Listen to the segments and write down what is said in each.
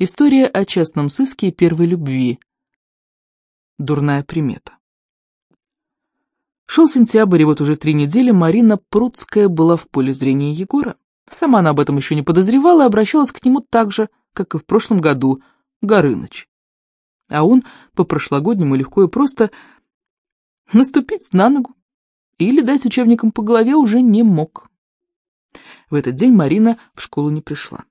История о честном сыске и первой любви. Дурная примета. Шел сентябрь, и вот уже три недели Марина Пруцкая была в поле зрения Егора. Сама она об этом еще не подозревала и обращалась к нему так же, как и в прошлом году, Горыныч. А он по-прошлогоднему легко и просто наступить на ногу или дать учебникам по голове уже не мог. В этот день Марина в школу не пришла.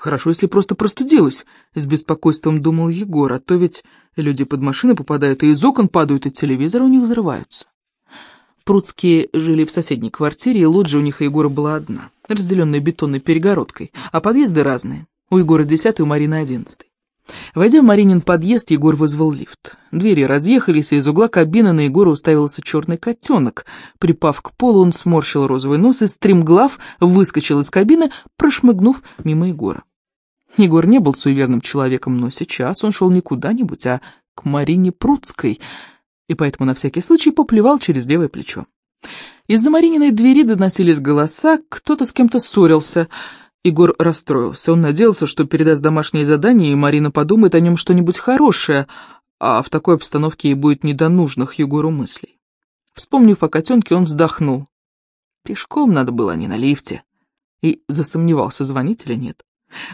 Хорошо, если просто простудилась, с беспокойством думал Егор, а то ведь люди под машины попадают, и из окон падают, и телевизоры у них взрываются. Пруцкие жили в соседней квартире, и лоджия у них и Егора была одна, разделенная бетонной перегородкой, а подъезды разные. У Егора десятый, у Марины одиннадцатый. Войдя в Маринин подъезд, Егор вызвал лифт. Двери разъехались, и из угла кабины на Егора уставился черный котенок. Припав к полу, он сморщил розовый нос и, стремглав, выскочил из кабины, прошмыгнув мимо Егора. Егор не был суеверным человеком, но сейчас он шел не куда-нибудь, а к Марине Пруцкой, и поэтому на всякий случай поплевал через левое плечо. Из-за Марининой двери доносились голоса, кто-то с кем-то ссорился — Егор расстроился. Он надеялся, что передаст домашнее задание, и Марина подумает о нем что-нибудь хорошее, а в такой обстановке ей будет не до нужных Егору мыслей. Вспомнив о котенке, он вздохнул. Пешком надо было, а не на лифте. И засомневался, звонить или нет.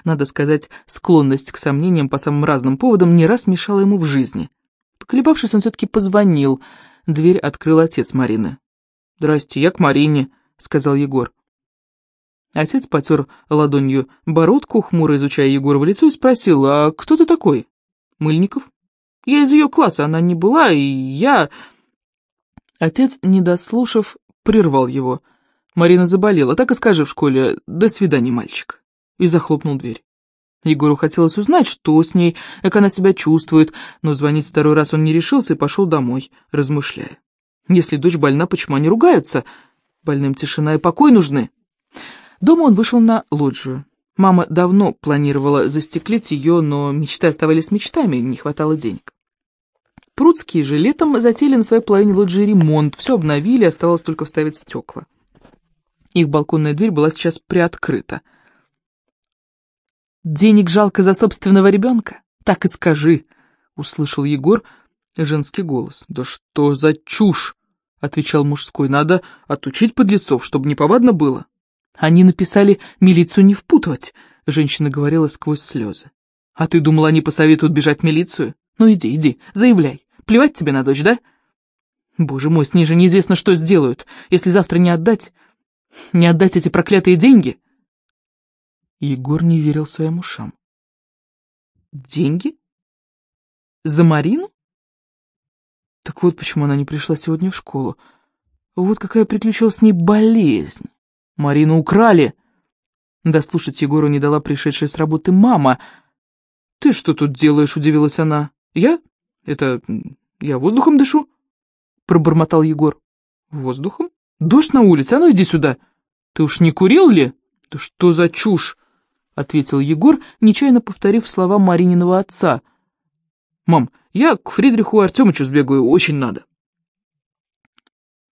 Надо сказать, склонность к сомнениям по самым разным поводам не раз мешала ему в жизни. Поколебавшись, он все-таки позвонил. Дверь открыл отец Марины. «Здрасте, я к Марине», — сказал Егор. Отец потер ладонью бородку, хмуро изучая Егора в лицо, и спросил, «А кто ты такой?» «Мыльников?» «Я из ее класса, она не была, и я...» Отец, не дослушав, прервал его. Марина заболела, так и скажи в школе «До свидания, мальчик», и захлопнул дверь. Егору хотелось узнать, что с ней, как она себя чувствует, но звонить второй раз он не решился и пошел домой, размышляя. Если дочь больна, почему они ругаются? Больным тишина и покой нужны. Дома он вышел на лоджию. Мама давно планировала застеклить ее, но мечты оставались мечтами, не хватало денег. Прудские же летом затеяли на своей половине лоджии ремонт, все обновили, осталось только вставить стекла. Их балконная дверь была сейчас приоткрыта. «Денег жалко за собственного ребенка? Так и скажи!» — услышал Егор женский голос. «Да что за чушь!» — отвечал мужской. «Надо отучить подлецов, чтобы неповадно было». Они написали «милицию не впутывать», — женщина говорила сквозь слезы. «А ты думала, они посоветуют бежать в милицию? Ну иди, иди, заявляй. Плевать тебе на дочь, да?» «Боже мой, с ней же неизвестно, что сделают, если завтра не отдать... не отдать эти проклятые деньги». Егор не верил своим ушам. «Деньги? За Марину?» Так вот почему она не пришла сегодня в школу. Вот какая приключилась с ней болезнь. Марину украли!» Дослушать Егору не дала пришедшая с работы мама. «Ты что тут делаешь?» — удивилась она. «Я? Это... я воздухом дышу?» — пробормотал Егор. «Воздухом? Дождь на улице, а ну иди сюда!» «Ты уж не курил ли?» «Да что за чушь?» — ответил Егор, нечаянно повторив слова Марининого отца. «Мам, я к Фридриху Артемычу сбегаю, очень надо».